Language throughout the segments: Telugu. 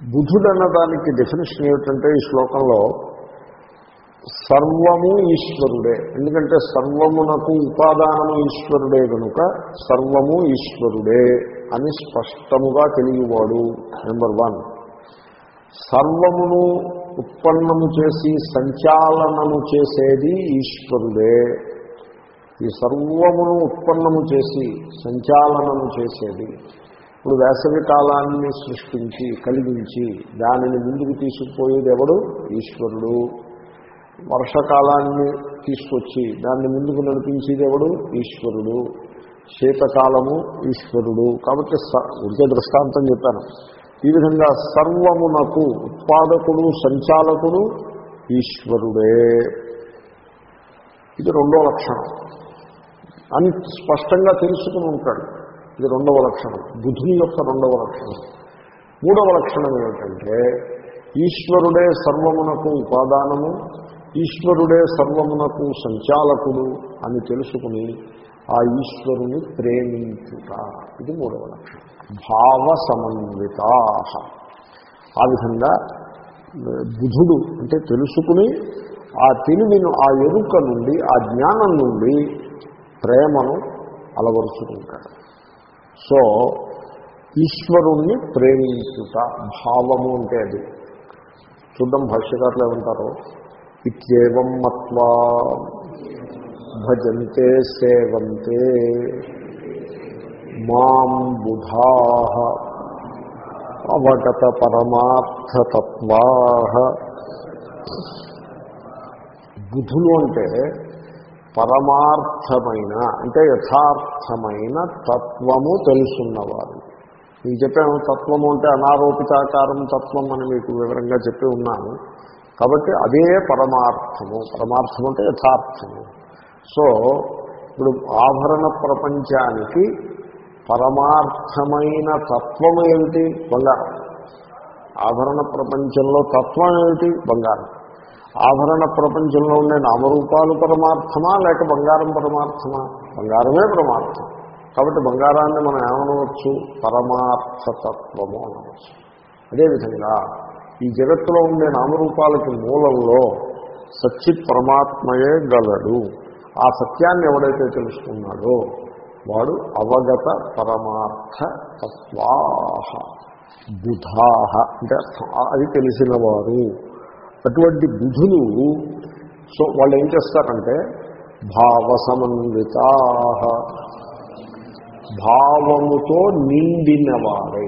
బుధుడు అన్నదానికి డెఫినేషన్ ఏమిటంటే ఈ శ్లోకంలో సర్వము ఈశ్వరుడే. ఎందుకంటే సర్వమునకు ఉపాదానము ఈశ్వరుడే కనుక సర్వము ఈశ్వరుడే అని స్పష్టముగా తెలియవాడు. నెంబర్ వన్ సర్వమును ఉత్పన్నము చేసి సంచాలనము చేసేది ఈశ్వరుడే. ఈ సర్వమును ఉత్పన్నము చేసి సంచాలనము చేసేది ఇప్పుడు వేసవి కాలాన్ని సృష్టించి కలిగించి దానిని ముందుకు తీసుకుపోయేది ఎవడు? ఈశ్వరుడు. వర్షకాలాన్ని తీసుకొచ్చి దాన్ని ముందుకు నడిపించేది ఎవడు? ఈశ్వరుడు. శీతకాలము ఈశ్వరుడు. కాబట్టి ఉడికే దృష్టాంతం చెప్పాను. ఈ విధంగా సర్వమునకు ఉత్పాదకుడు సంచాలకుడు ఈశ్వరుడే. ఇది రెండో లక్షణం. అని స్పష్టంగా తెలుసుకుని ఉంటాడు. ఇది రెండవ లక్షణం. బుధుని యొక్క రెండవ లక్షణం. మూడవ లక్షణం ఏమిటంటే ఈశ్వరుడే సర్వమునకు ఉపాదానము ఈశ్వరుడే సర్వమునకు సంచాలకుడు అని తెలుసుకుని ఆ ఈశ్వరుని ప్రేమించుట. ఇది మూడవ లక్షణం. భావ సమన్విత. ఆ విధంగా బుధుడు అంటే తెలుసుకుని ఆ తెలివిను ఆ ఎరుక నుండి ఆ జ్ఞానం నుండి ప్రేమను అలవరుచుకుంటాడు. సో ఈశ్వరుణ్ణి ప్రేమించుట భావము అంటే అది. చూద్దాం భాష్యకారులు ఏమంటారు? ఇత్యేవం మత్వా భజంతే సేవంతే మాం బుధా అవగత పరమార్థతత్వా. బుధులు అంటే పరమార్థమైన అంటే యథార్థమైన తత్వము తెలుసున్నవారు. మీకు చెప్పాను తత్వము అంటే అనారోపితాకారం తత్వం అని మీకు వివరంగా చెప్పి ఉన్నాను. కాబట్టి అదే పరమార్థము. పరమార్థం అంటే యథార్థము. సో ఇప్పుడు ఆభరణ ప్రపంచానికి పరమార్థమైన తత్వం ఏమిటి? బంగారం. ఆభరణ ప్రపంచంలో తత్వం ఏమిటి? బంగారం. ఆభరణ ప్రపంచంలో ఉండే నామరూపాలు పరమార్థమా లేక బంగారం పరమార్థమా? బంగారమే పరమార్థం. కాబట్టి బంగారాన్ని మనం ఏమనవచ్చు? పరమార్థతత్వము అనవచ్చు. అదేవిధంగా ఈ జగత్తులో ఉండే నామరూపాలకి మూలంలో సచ్చిత్ పరమాత్మయే గలడు. ఆ సత్యాన్ని ఎవడైతే తెలుసుకున్నాడో వాడు అవగత పరమార్థ తత్వాహ బుధాహ అంటే అది తెలిసిన వారు. అటువంటి బుధులు సో వాళ్ళు ఏం చేస్తారంటే భావ సమన్వితా భావముతో నిండినవారై.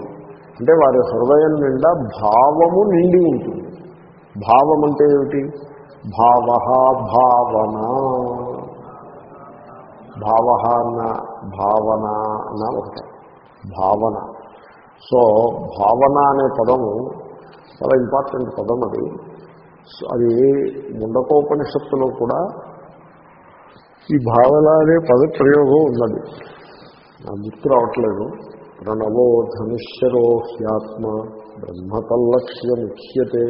అంటే వారి హృదయం నిండా భావము నిండి ఉంటుంది. భావం అంటే ఏమిటి? భావ భావన. భావ అన్న భావన అన్న ఒకటే. భావన. సో భావన అనే పదము చాలా ఇంపార్టెంట్ పదం అది. అది ముండకోపనిషత్తులో కూడా ఈ భావన అనే పద ప్రయోగం ఉన్నది. నా గుర్తు రావట్లేదు. ప్రణవో ధనుష్యరో హ్యాత్మ బ్రహ్మతల్లక్ష్యముఖ్యతే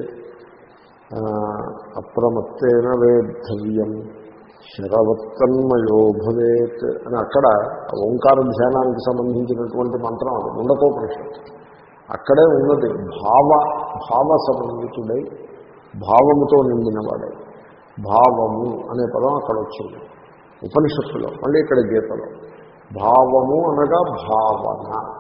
అప్రమత్తేన వేద్ధవ్యం శరవత్తన్మయో భవేత్ అని అక్కడ ఓంకార ధ్యానానికి సంబంధించినటువంటి మంత్రం అది అక్కడే ఉన్నది భావ భావ సంబంధితుడై భావముతో నిండినవాడే. భావము అనే పదం అక్కడ వచ్చింది ఉపనిషత్తులో మళ్ళీ ఇక్కడ గీతలో. భావము అనగా భావన.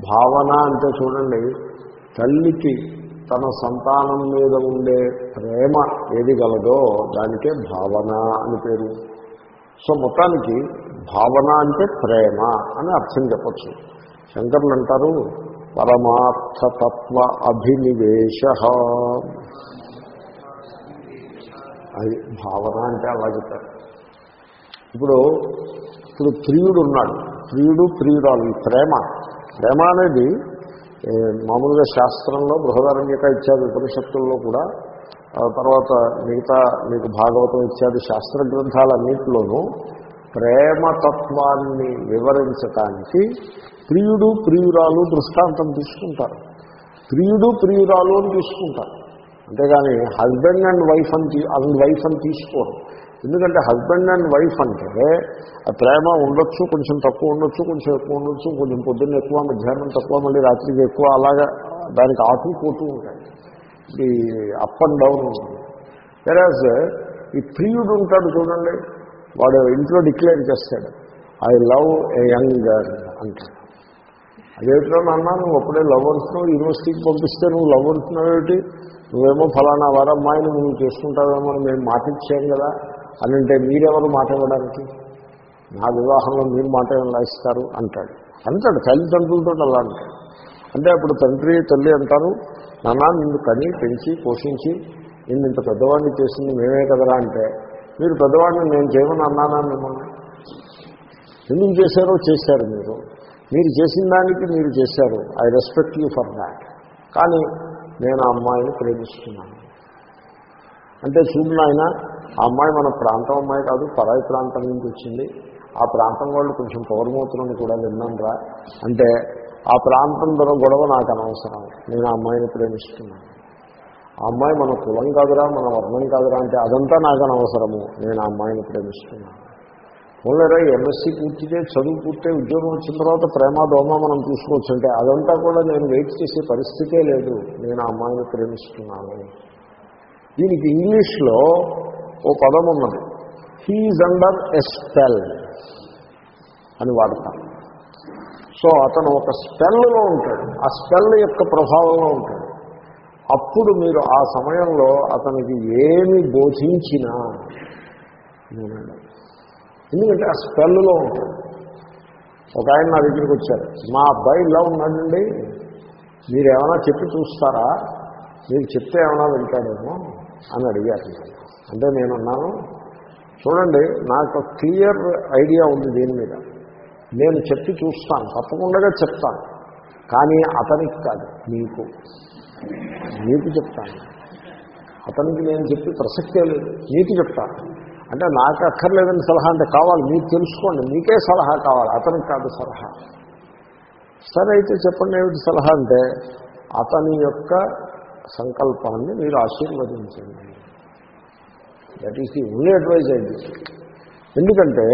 భావన అంటే చూడండి తల్లికి తన సంతానం మీద ఉండే ప్రేమ ఏది గలదో దానికే భావన అని పేరు. సో మొత్తానికి భావన అంటే ప్రేమ అని అర్థం చెప్పచ్చు. శంకర్లు అంటారు పరమార్థతత్వ అభినివేశ. అది భావన అంటే అలా చెప్తారు ఇప్పుడు ఇప్పుడు ప్రియుడు ఉన్నాడు. ప్రియుడు ప్రియురాలు ప్రేమ. ప్రేమ అనేది మామూలుగా శాస్త్రంలో బృహదారణ్యక ఇత్యాది ఉపనిషత్తుల్లో కూడా తర్వాత మిగతా మీకు భాగవతం ఇత్యాది శాస్త్ర గ్రంథాలన్నింటిలోనూ ప్రేమతత్వాన్ని వివరించటానికి ప్రియుడు ప్రియురాలు దృష్టాంతం తీసుకుంటారు. ప్రియుడు ప్రియురాలు అని తీసుకుంటారు. అంతేగాని హస్బెండ్ అండ్ వైఫ్ అని అండ్ వైఫ్ అని తీసుకోరు. ఎందుకంటే హస్బెండ్ అండ్ వైఫ్ అంటే ఆ ప్రేమ ఉండొచ్చు కొంచెం తక్కువ ఉండొచ్చు కొంచెం ఎక్కువ ఉండొచ్చు కొంచెం పొద్దున్న ఎక్కువ మధ్యాహ్నం తక్కువ మళ్ళీ రాత్రికి ఎక్కువ అలాగా దానికి ఆటు పోతూ ఉంటాయి. ఈ అప్ అండ్ డౌన్ ఉంటుంది. వెరాజ్ ఈ ప్రియుడు ఉంటాడు చూడండి వాడు ఇంట్లో డిక్లేర్ చేస్తాడు I love a young girl అంటాడు. అదేమిటో నాన్న నువ్వు అప్పుడే లవ్ యూనివర్సిటీకి పంపిస్తే నువ్వు లవ్ ఏమిటి నువ్వేమో ఫలానా వారమ్మాయిని నువ్వు చేసుకుంటావేమో అని మేము మాట ఇచ్చాం కదా అని అంటే మీరెవరు మాట ఇవ్వడానికి? నా వివాహంలో మీరు మాట ఎలా ఇస్తారు అంటాడు. అంటాడు తల్లిదండ్రులతో అలా అంటాడు. అంటే అప్పుడు తండ్రి తల్లి అంటారు నాన్న నిన్ను కని పెంచి పోషించి నిన్ను ఇంత పెద్దవాడిని చేసింది మేమే కదరా అంటే మీరు పెద్దవాడిని నేను చేయమని అన్నానా మిమ్మల్ని? ఎందుకు చేశారో చేశారు మీరు? మీరు చేసిన దానికి మీరు చేశారు. I respect you for that కానీ నేను ఆ అమ్మాయిని ప్రేమిస్తున్నాను. అంటే చూడు నాయన ఆ అమ్మాయి మన ప్రాంతం అమ్మాయి కాదు పరాయి ప్రాంతం నుంచి వచ్చింది. ఆ ప్రాంతం వాళ్ళు కొంచెం పౌరమవుతున్నాను కూడా విన్నాను అంటే ఆ ప్రాంతం ధర గొడవ నాకు అనవసరం. నేను ఆ అమ్మాయిని ప్రేమిస్తున్నాను. ఆ అమ్మాయి మన కులం కాదురా మన వర్ణం కాదురా అంటే అదంతా నాకు అనవసరము. నేను ఆ అమ్మాయిని ప్రేమిస్తున్నాను. పోలేరా ఎంఎస్సీ పూర్తితే చదువు పూర్తే ఉద్యోగం వచ్చిన తర్వాత ప్రేమ దోమ మనం చూసుకోవచ్చు అంటే అదంతా కూడా నేను వెయిట్ చేసే పరిస్థితే లేదు. నేను ఆ అమ్మాయిని ప్రేమిస్తున్నాను. దీనికి ఇంగ్లీష్లో ఓ పదం ఉన్నది. హీజ్ అండర్ ఎస్పెల్ అని వాడతారు సో అతను ఒక స్పెల్లో ఉంటాడు. ఆ స్పెల్ యొక్క ప్రభావంలో ఉంటాడు. అప్పుడు మీరు ఆ సమయంలో అతనికి ఏమి బోధించినా ఎందుకంటే ఆ స్పెల్లో ఉంటాడు ఒక ఆయన నా దగ్గరికి వచ్చారు. మా అబ్బాయి ఇలా ఉన్నాడండి. మీరు ఏమైనా చెప్పి చూస్తారా? మీరు చెప్తే ఏమైనా వింటాడేమో అని అడిగారు. అంటే నేనున్నాను. చూడండి నాకు క్లియర్ ఐడియా ఉంది దీని మీద. నేను చెప్పి చూస్తాను. తప్పకుండా చెప్తాను. కానీ అతనికి కాదు నీకు నీకు చెప్తాను. అతనికి నేను చెప్పి ప్రసక్తే లేదు. నీకు చెప్తాను. అంటే నాకు అక్కర్లేదని సలహా అంటే కావాలి మీకు తెలుసుకోండి మీకే సలహా కావాలి అతనికి కాదు సలహా. సరే అయితే చెప్పండి ఏమిటి సలహా అంటే అతని యొక్క సంకల్పాన్ని మీరు ఆశీర్వదించండి. That is the only advice అయింది ఎందుకంటే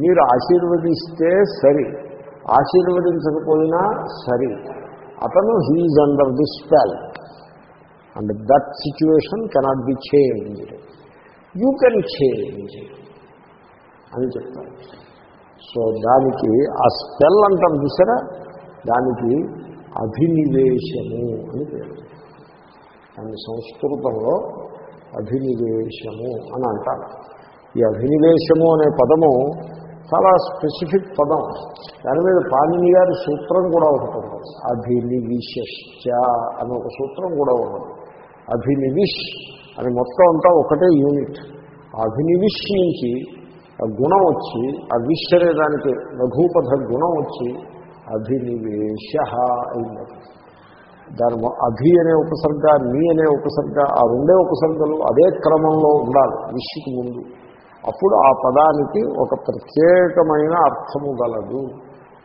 మీరు ఆశీర్వదిస్తే సరి. ఆశీర్వదించకపోయినా సరి. అతను he's under the spell and that situation cannot be changed you can change. అని చెప్తారు. సో దానికి ఆ స్పెల్ అంటాం చూసారా? దానికి అభినివేశము అని పేరు. దాన్ని సంస్కృతంలో అభినివేశము అని అంటారు. ఈ అభినివేశము అనే పదము చాలా స్పెసిఫిక్ పదం. దాని మీద పాణిని గారి సూత్రం కూడా ఒకటి ఉంటుంది. అభినివిశ్చ అని ఒక సూత్రం కూడా ఉన్నది అభినివిష్ అది మొత్తం అంతా ఒకటే యూనిట్ ఆ అభినివిష్ నుంచి ఆ గుణం వచ్చి ఆ విష్ అనే దానికి లఘూపథ గుణం వచ్చి అభినివేశ అయింది దాని అభి అనే ఉపసర్గ నీ అనే ఉపసర్గ ఆ రెండే ఉపసర్గలు అదే క్రమంలో ఉండాలి విష్కి ముందు. అప్పుడు ఆ పదానికి ఒక ప్రత్యేకమైన అర్థము గలదు.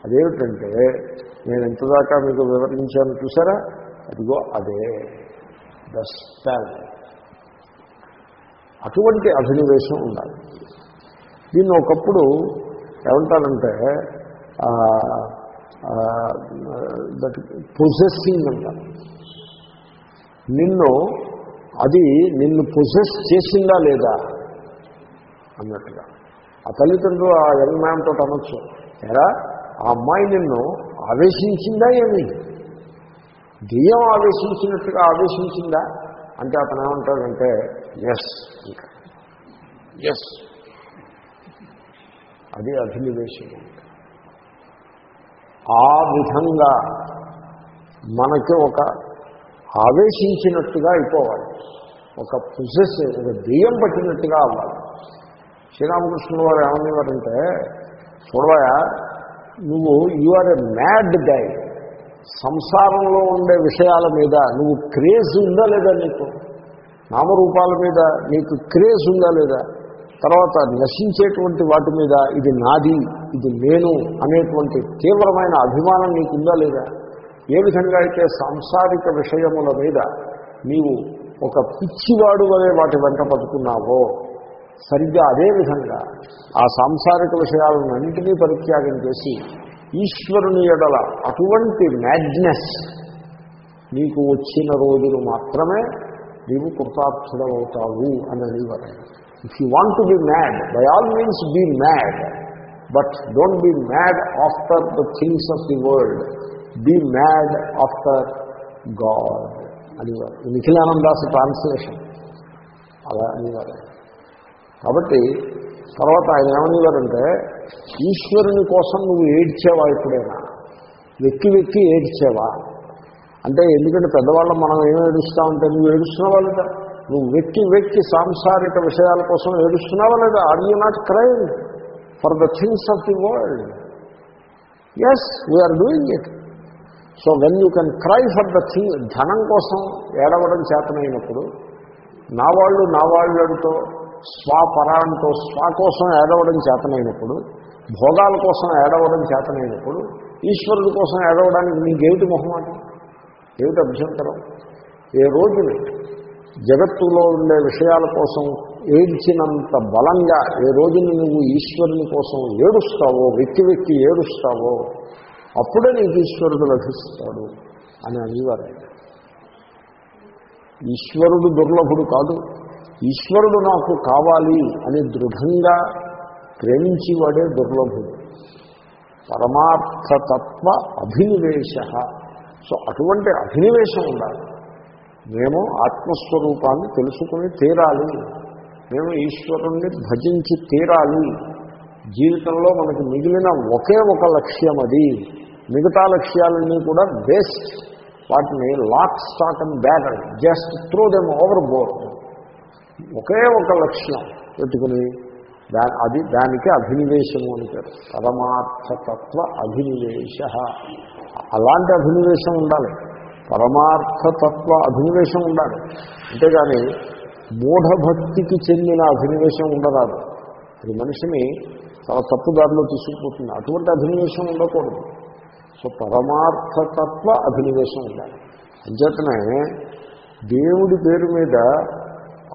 అదేమిటంటే నేను ఎంతదాకా మీకు వివరించాను చూసారా? అదిగో అదే. ద స్పెల్ అటువంటి అధినివేశం ఉండాలి. దీన్ని ఒకప్పుడు ఏమంటారంటే దట్ పొజెస్సింగ్ అంటారు. నిన్ను అది నిన్ను పొజెస్ చేసిందా లేదా అన్నట్టుగా. ఆ తల్లిదండ్రులు ఆ యంగ్ మ్యాన్ తోటి అనొచ్చు. ఎరా ఆ అమ్మాయి నిన్ను ఆవేశించిందా ఏమి? దెయ్యం ఆవేశించినట్టుగా ఆవేశించిందా? అంటే అతను ఏమంటాడంటే ఎస్ ఎస్ అది అభినివేశం. ఆ విధంగా మనకి ఒక ఆవేశించినట్టుగా అయిపోవాలి. ఒక పుజెస్ ఒక దెయ్యం పట్టినట్టుగా అవ్వాలి. శ్రీరామకృష్ణుల వారు ఏమనేవారంటే చూడవా నువ్వు you are a mad guy సంసారంలో ఉండే విషయాల మీద నువ్వు క్రేజ్ ఉందా లేదా నీకు? నామరూపాల మీద నీకు క్రేజ్ ఉందా లేదా? తర్వాత నశించేటువంటి వాటి మీద ఇది నాది ఇది నేను అనేటువంటి తీవ్రమైన అభిమానం నీకు ఉందా లేదా? ఏ విధంగా అయితే సాంసారిక విషయముల మీద నీవు ఒక పిచ్చివాడు వలె వాటి వెంట పడుతున్నావో సరిగ్గా అదే విధంగా ఆ సాంసారిక విషయాలన్నింటినీ పరిత్యాగం చేసి ఈశ్వరుని ఎడల అటువంటి మ్యాడ్నెస్ నీకు వచ్చిన రోజులు మాత్రమే నీవు కృతార్థుడవుతావు అని అనేవారు. If you want to be mad by all means be mad but don't be mad after the things of the world be mad after God అనేవారు. నిఖిలానందాస్ ట్రాన్స్లేషన్ అలా అనేవారు. కాబట్టి తర్వాత ఆయన ఏమనేవారంటే ఈశ్వరుని కోసం నువ్వు ఏడ్చేవా ఎప్పుడైనా? వెక్కి వెక్కి ఏడ్చేవా? అంటే ఎందుకంటే పెద్దవాళ్ళం మనం ఏం ఏడుస్తామంటే నువ్వు ఏడుస్తున్నావా లేదా? నువ్వు వెక్కి వెక్కి సాంసారిక విషయాల కోసం ఏడుస్తున్నావా లేదా? Are you not crying for the things of the world as we are doing it so when you can cry for the thing ధనం కోసం ఏడవడం చేతనైనప్పుడు నా వాళ్ళు నా వాళ్ళతో స్వాపరాంతో స్వా కోసం ఏడవడం చేతనైనప్పుడు భోగాల కోసం ఏడవడం చేతనైనప్పుడు ఈశ్వరుడి కోసం ఏడవడానికి నీకేమిటి మొహమాటం? ఏమిటి అభ్యంతరం? ఏ రోజుని జగత్తులో ఉండే విషయాల కోసం ఏడ్చినంత బలంగా ఏ రోజున నువ్వు ఈశ్వరుని కోసం ఏడుస్తావో వెక్కి వెక్కి ఏడుస్తావో అప్పుడే నీకు ఈశ్వరుడు లభిస్తాడు అని అనేవారు ఈశ్వరుడు దుర్లభుడు కాదు. ఈశ్వరుడు నాకు కావాలి అని దృఢంగా ప్రేమించేవాడే దుర్లభుడు. పరమార్థతత్వ అభినివేశ సో అటువంటి అభినివేశం ఉండాలి. మేము ఆత్మస్వరూపాన్ని తెలుసుకుని తీరాలి. మేము ఈశ్వరుణ్ణి భజించి తీరాలి. జీవితంలో మనకి మిగిలిన ఒకే ఒక లక్ష్యం అది. మిగతా లక్ష్యాలన్నీ కూడా వేస్ట్. వాటిని lock stock and barrel just throw them overboard ఒకే ఒక లక్ష్యం పెట్టుకుని దా అది దానికి అభినివేశము అని పేరు. పరమార్థతత్వ అభినివేశ. అలాంటి అభినివేశం ఉండాలి. పరమార్థతత్వ అభినివేశం ఉండాలి. అంతేగాని మూఢభక్తికి చెందిన అభినివేశం ఉండరాదు. అది మనిషిని చాలా తప్పుదారిలో తీసుకుపోతుంది. అటువంటి అభినివేశం ఉండకూడదు. సో పరమార్థతత్వ అభినివేశం ఉండాలి. అంచేతనే దేవుడి పేరు మీద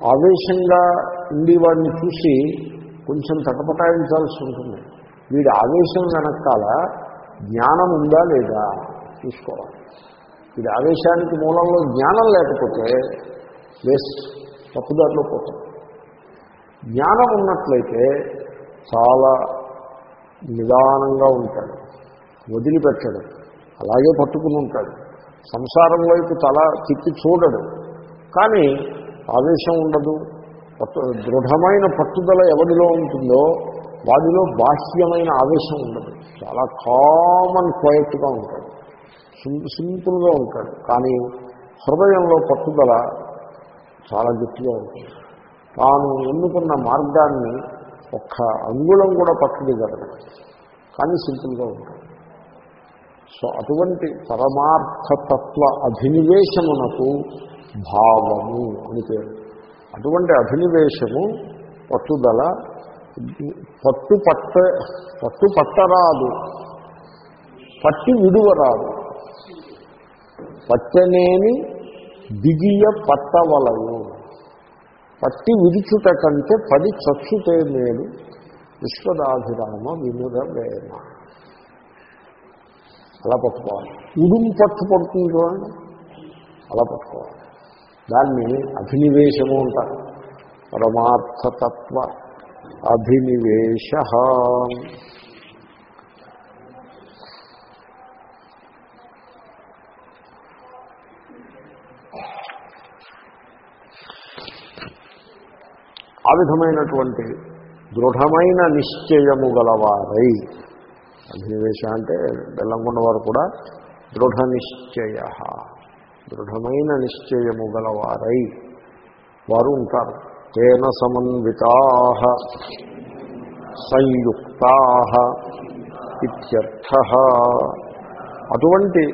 ఆవేశంగా ఉండి వాడిని చూసి కొంచెం తటపటాయించాల్సి ఉంటుంది. వీడి ఆవేశం వెనకాల జ్ఞానం ఉందా లేదా చూసుకోవాలి. వీడి ఆవేశానికి మూలంలో జ్ఞానం లేకపోతే వేస్ట్ తప్పుదారిలో పోతాం. జ్ఞానం ఉన్నట్లయితే చాలా నిదానంగా ఉంటాడు వదిలిపెట్టడు అలాగే పట్టుకుని ఉంటాడు. సంసారం వైపు తల తిప్పి చూడడు. కానీ ఆవేశం ఉండదు పట్టు దృఢమైన పట్టుదల ఎవరిలో ఉంటుందో వాడిలో బాహ్యమైన ఆవేశం ఉండదు. చాలా కామన్ క్వైట్గా ఉంటాడు. సింపుల్గా ఉంటాడు. కానీ హృదయంలో పట్టుదల చాలా గట్టిగా ఉంటుంది. తాను ఎన్నుకున్న మార్గాన్ని ఒక్క అంగుళం కూడా పట్టుదిగలడు కానీ సింపుల్గా ఉంటాడు. సో అటువంటి పరమార్థతత్వ అభినివేశమునకు భావము అని పేరు. అటువంటి అభినివేశము పట్టుదల పట్టు పట్ట పట్టు పట్టరాదు. పట్టి విడువరాదు. పట్టనేని దిగియ పట్టవలము పట్టి విడుచుట కంటే పది చచ్చుతే మేలు. విశ్వదాభిరామ వినుర వేమ అలా పట్టుకోవాలి. ఉడుము పట్టు పడుతుంది చూడండి. అలా పట్టుకోవాలి. దాన్ని అభినివేశము అంటారు. పరమార్థతత్వ అభినివేశ ఆ విధమైనటువంటి దృఢమైన నిశ్చయము గలవారై. అభినివేశ అంటే బెల్లంకొండ వారు కూడా దృఢ నిశ్చయ. దృఢమైన నిశ్చయము గలవారై వారు ఉంటారు. తేన సమన్వితా సంయుక్తా ఇత్యర్థ. అటువంటి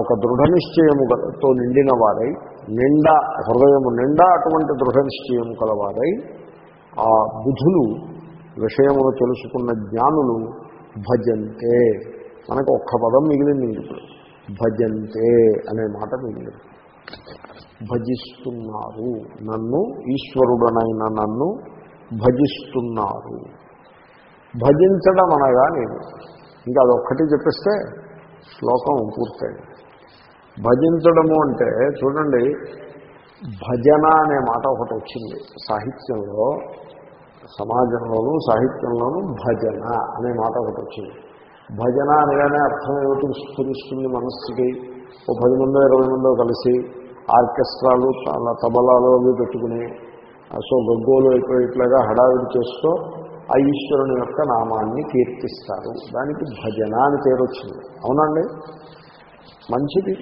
ఒక దృఢ నిశ్చయముతో నిండిన వారై నిండా హృదయము నిండా అటువంటి దృఢ నిశ్చయము కలవారై ఆ బుధులు విషయమును తెలుసుకున్న జ్ఞానులు భజంతే. మనకు ఒక్క పదం మిగిలింది ఇప్పుడు. భజంతే అనే మాట మిగిలింది భజిస్తున్నారు. నన్ను ఈశ్వరుడనైన నన్ను భజిస్తున్నారు. భజించడం అనగా నేను. ఇంకా అదొక్కటి చెప్పేస్తే శ్లోకం పూర్తయింది. భజించడము అంటే చూడండి భజన అనే మాట ఒకటి వచ్చింది. సాహిత్యంలో సమాజంలోనూ సాహిత్యంలోనూ భజన అనే మాట ఒకటి వచ్చింది. భజన అనగానే అర్థం ఏమిటి? స్ఫురిస్తుంది మనస్సుకి. ఓ పది మందో ఇరవై మందో కలిసి ఆర్కెస్ట్రాలు అలా తబలాలు అవి పెట్టుకుని సో గగ్గోలు అయిపోయేట్లాగా హడావిడి చేస్తూ ఆ ఈశ్వరుని యొక్క నామాన్ని కీర్తిస్తారు. దానికి భజన అని పేరు వచ్చింది. అవునండి మంచిది.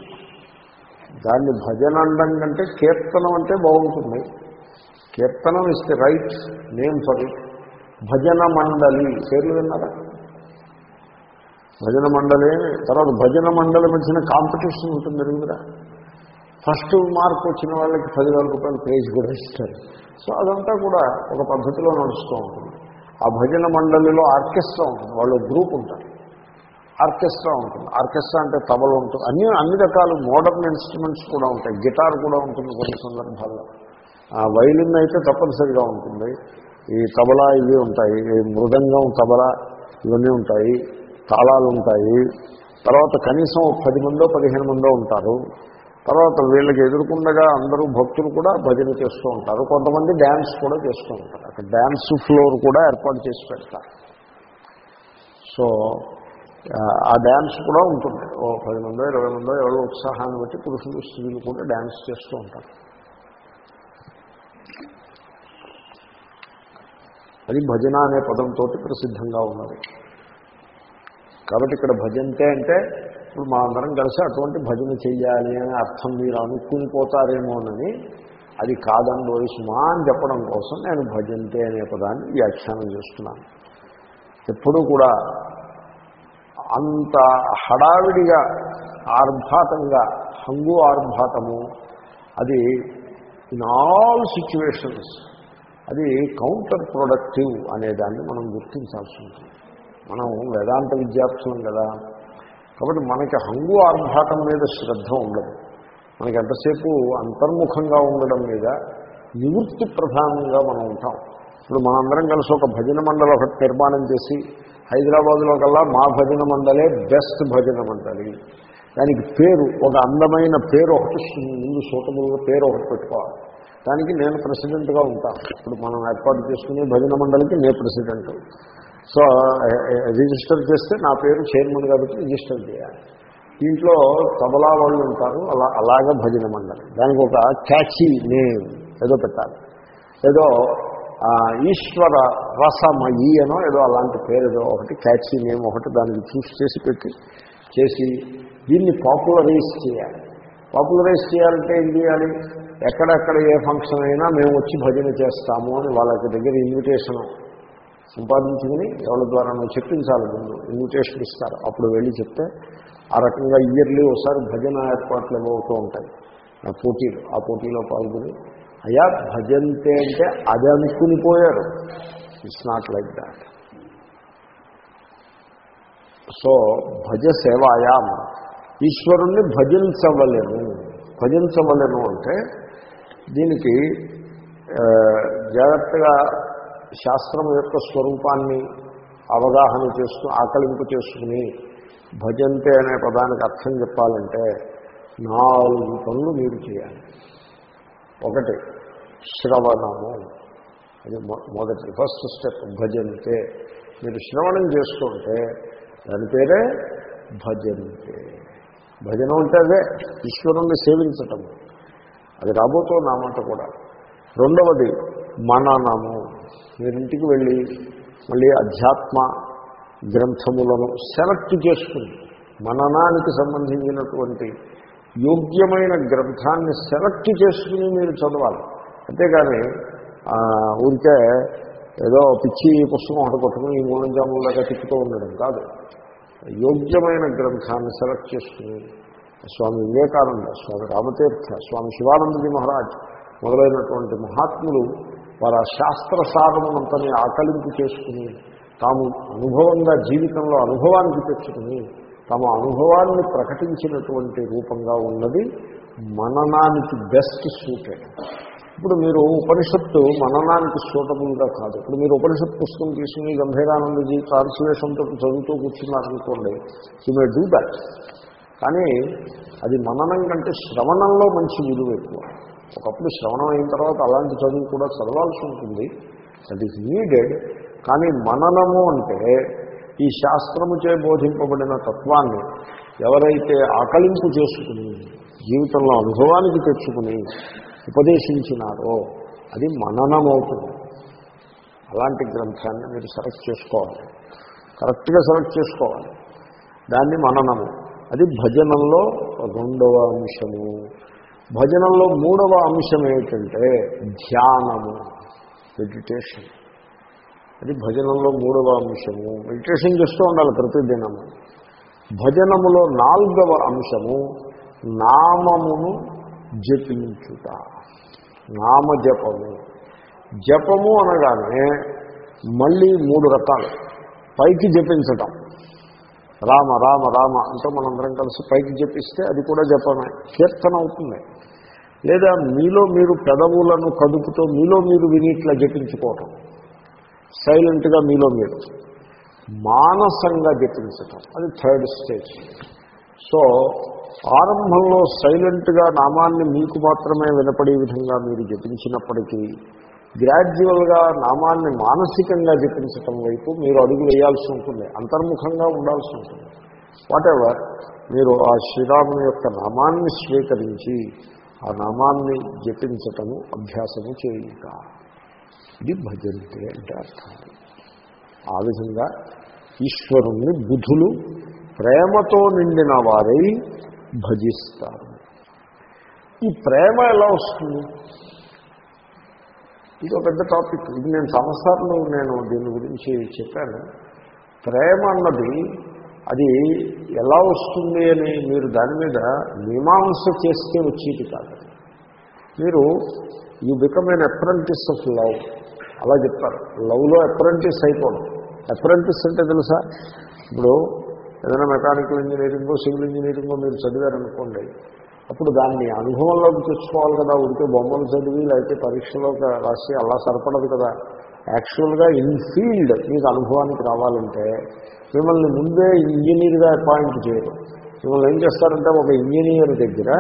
దాన్ని భజన అనడం కంటే కీర్తనం అంటే బాగుంటుంది. కీర్తనం is the right name for it భజన మండలి. పేర్లు విన్నారా? భజన మండలి తర్వాత భజన మండలి మధ్యన కాంపిటీషన్ ఉంటుంది ఎరుగుదరా ఫస్ట్ మార్క్ వచ్చిన వాళ్ళకి పదివేల రూపాయలు ప్రైజ్ కూడా ఇస్తారు. సో అదంతా కూడా ఒక పద్ధతిలో నడుస్తూ ఉంటుంది. ఆ భజన మండలిలో ఆర్కెస్ట్రా ఉంటుంది వాళ్ళు గ్రూప్ ఉంటారు. ఆర్కెస్ట్రా ఉంటుంది. ఆర్కెస్ట్రా అంటే తబలు ఉంటుంది. అన్ని అన్ని రకాల మోడర్న్ ఇన్స్ట్రుమెంట్స్ కూడా ఉంటాయి. గిటార్ కూడా ఉంటుంది కొన్ని సందర్భాల్లో. వైలిన్ అయితే తప్పనిసరిగా ఉంటుంది. ఈ తబలా ఇవి ఉంటాయి. ఈ మృదంగం తబలా ఇవన్నీ ఉంటాయి. తాళాలు ఉంటాయి తర్వాత కనీసం పది మందో పదిహేను మందో ఉంటారు. తర్వాత వీళ్ళకి ఎదుర్కొండగా అందరూ భక్తులు కూడా భజన చేస్తూ ఉంటారు. కొంతమంది డ్యాన్స్ కూడా చేస్తూ ఉంటారు. అక్కడ డ్యాన్స్ ఫ్లోర్ కూడా ఏర్పాటు చేసి పెడతారు. సో ఆ డ్యాన్స్ కూడా ఉంటుంది. ఓ పది మందో ఇరవై మందో ఎవరో ఉత్సాహాన్ని బట్టి పురుషులు స్త్రీలు కూడా డ్యాన్స్ చేస్తూ ఉంటారు. అది భజన అనే పదంతో ప్రసిద్ధంగా ఉన్నది. కాబట్టి ఇక్కడ భజంతే అంటే ఇప్పుడు మా అందరం కలిసి అటువంటి భజన చెయ్యాలి అనే అర్థం మీరు అనుకుని పోతారేమోనని అది కాదండో సుమా అని చెప్పడం కోసం నేను భజంతే అనే పదాన్ని వ్యాఖ్యానం చేస్తున్నాను. ఎప్పుడూ కూడా అంత హడావిడిగా ఆర్భాటంగా హంగు ఆర్భాటము అది ఇన్ ఆల్ సిచ్యువేషన్స్ అది కౌంటర్ ప్రొడక్టివ్ అనేదాన్ని మనం గుర్తించాల్సి ఉంటుంది. మనం వేదాంత విద్యార్థులం కదా. కాబట్టి మనకి హంగు ఆర్భాటం మీద శ్రద్ధ ఉండదు. మనకి ఎంతసేపు అంతర్ముఖంగా ఉండడం మీద నివృత్తి ప్రధానంగా మనం ఉంటాం. ఇప్పుడు మనందరం కలిసి ఒక భజన మండలి ఒకటి నిర్మాణం చేసి హైదరాబాద్లో కల్లా మా భజన మండలే బెస్ట్ భజన మండలి. దానికి పేరు ఒక అందమైన పేరు ఒకటి ముందు సూటబుల్గా పేరు ఒకటి పెట్టుకోవాలి. దానికి నేను ప్రెసిడెంట్గా ఉంటాను. ఇప్పుడు మనం ఏర్పాటు చేసుకునే భజన మండలికి నేను ప్రెసిడెంట్. సో రిజిస్టర్ చేస్తే నా పేరు చైర్మన్ కాబట్టి రిజిస్టర్ చేయాలి. దీంట్లో తబలా వాళ్ళు ఉంటారు అలా అలాగే భజన మండలి. దానికి ఒక క్యాచీ నేమ్ ఏదో పెట్టాలి. ఏదో ఈశ్వర రసమయి అనో ఏదో అలాంటి పేరు ఏదో ఒకటి క్యాచీ నేమ్ ఒకటి దానికి చూస్ చేసి పెట్టి చేసి దీన్ని పాపులరైజ్ చేయాలి. పాపులరైజ్ చేయాలంటే ఏం చేయాలి? ఎక్కడెక్కడ ఏ ఫంక్షన్ అయినా మేము వచ్చి భజన చేస్తాము అని వాళ్ళకి దగ్గర ఇన్విటేషన్ సంపాదించింది ఎవరి ద్వారా నువ్వు చెప్పించాలి ముందు ఇన్విటేషన్ ఇస్తారు. అప్పుడు వెళ్ళి చెప్తే ఆ రకంగా ఇయర్లీ ఒకసారి భజన ఏర్పాట్లు ఏమవుతూ ఉంటాయి. ఆ పోటీలు ఆ పోటీలో పాల్గొని అయ్యా భజంతే అంటే అది అనుకుని పోయారు. It's not like that so భజ సేవాయాం. ఈశ్వరుణ్ణి భజించవలేను. భజించవలేను అంటే దీనికి జాగ్రత్తగా శాస్త్రం యొక్క స్వరూపాన్ని అవగాహన చేసుకు ఆకలింపు చేసుకుని భజంతే అనే పదానికి అర్థం చెప్పాలంటే నాలుగు పనులు మీరు చేయాలి. ఒకటి శ్రవణము. అది మొదటి ఫస్ట్ స్టెప్ భజంతే. మీరు శ్రవణం చేసుకుంటే దాని పేరే భజంతే. భజన అంటే అదే ఈశ్వరుణ్ణి సేవించటము. అది రాబోతో నామంట కూడా. రెండవది మననము. మీరింటికి వెళ్ళి మళ్ళీ అధ్యాత్మ గ్రంథములను సెలెక్ట్ చేసుకుని మననానికి సంబంధించినటువంటి యోగ్యమైన గ్రంథాన్ని సెలెక్ట్ చేసుకుని మీరు చదవాలి. అంతేగాని ఊరికే ఏదో పిచ్చి పుస్తకం ఒకటి కొట్టుకుని ఈ మూలంజాములాగా తిప్పుతూ ఉండడం కాదు. యోగ్యమైన గ్రంథాన్ని సెలెక్ట్ చేసుకుని స్వామి వివేకానంద స్వామి రామతీర్థ స్వామి శివానందజీ మహారాజ్ మొదలైనటువంటి మహాత్ములు వారు ఆ శాస్త్ర సాధనమంతని ఆకలింపు చేసుకుని తాము అనుభవంగా జీవితంలో అనుభవానికి తెచ్చుకుని తమ అనుభవాన్ని ప్రకటించినటువంటి రూపంగా ఉన్నది మననానికి బెస్ట్ సూటెడ్ ఇప్పుడు మీరు ఉపనిషత్తు మననానికి సూటబుల్గా కాదు. ఇప్పుడు మీరు ఉపనిషత్ పుస్తకం తీసుకుని గంభీరానందజీ ట్రాన్స్లేషన్తో చదువుతూ కూర్చున్నారనుకోండి యూ మే డూ దాట్ కానీ అది మననం కంటే శ్రవణంలో మంచి విలువ ఎక్కువ. ఒకప్పుడు శ్రవణం అయిన తర్వాత అలాంటి చదువు కూడా చదవాల్సి ఉంటుంది. దట్ ఈస్ నీడెడ్ కానీ మననము అంటే ఈ శాస్త్రము చే బోధింపబడిన తత్వాన్ని ఎవరైతే ఆకలింపు చేసుకుని జీవితంలో అనుభవానికి తెచ్చుకుని ఉపదేశించినారో అది మననమవుతుంది. అలాంటి గ్రంథాన్ని మీరు సెలెక్ట్ చేసుకోవాలి. కరెక్ట్గా సెలెక్ట్ చేసుకోవాలి. దాన్ని మననము. అది భజనంలో రెండవ అంశము భజనంలో మూడవ అంశం ఏమిటంటే ధ్యానము మెడిటేషన్ అది భజనంలో మూడవ అంశము. మెడిటేషన్ చేస్తూ ఉండాలి ప్రతిదినము. భజనములో నాలుగవ అంశము నామమును జపించుట. నామజపము. జపము అనగానే మళ్ళీ మూడు రకాలు. పైకి జపించటం. రామ రామ రామ అంటూ మనందరం కలిసి పైకి జపిస్తే అది కూడా జపమే. కీర్తన అవుతుంది. లేదా మీలో మీరు పెదవులను కదుపుతో మీలో మీరు వినిట్లా జపించుకోవటం. సైలెంట్గా మీలో మీరు మానసంగా జపించటం. అది థర్డ్ స్టేజ్. సో ఆరంభంలో సైలెంట్గా నామాన్ని మీకు మాత్రమే వినపడే విధంగా మీరు జపించినప్పటికీ గ్రాడ్యువల్గా నామాన్ని మానసికంగా జపించటం వైపు మీరు అడుగు వేయాల్సి ఉంటుంది అంతర్ముఖంగా ఉండాల్సి ఉంటుంది. వాటెవర్ మీరు ఆ శ్రీరాముని యొక్క నామాన్ని స్వీకరించి ఆ నామాన్ని జపించటము అభ్యాసము చేయుట. ఇది భజంతే అంటే అర్థం. ఆ విధంగా ఈశ్వరుణ్ణి బుధులు ప్రేమతో నిండిన వారై భజిస్తారు. ఈ ప్రేమ ఎలా వస్తుంది? ఇది ఒక పెద్ద టాపిక్. ఇది నేను సంవత్సరాలు నేను దీని గురించి చెప్పాను. ప్రేమ అన్నది అది ఎలా వస్తుంది అని మీరు దాని మీద మీమాంస చేస్తే వచ్చేది కాదు. మీరు you become an apprentice of love అలా చెప్తారు. లవ్లో అప్రెంటిస్ అయిపోవడం. అప్రెంటిస్ అంటే తెలుసా? ఇప్పుడు ఏదైనా మెకానికల్ ఇంజనీరింగో సివిల్ ఇంజనీరింగో మీరు చదివారనుకోండి అప్పుడు దాన్ని అనుభవంలోకి తెచ్చుకోవాలి కదా ఉడితే బొమ్మలు చదివి లేకపోతే పరీక్షలో రాసి అలా సరిపడదు కదా. యాక్చువల్గా ఇన్ ఫీల్డ్ మీకు అనుభవానికి రావాలంటే మిమ్మల్ని ముందే ఇంజనీర్గా అపాయింట్ చేయరు. మిమ్మల్ని ఏం చేస్తారంటే ఒక ఇంజనీర్ దగ్గర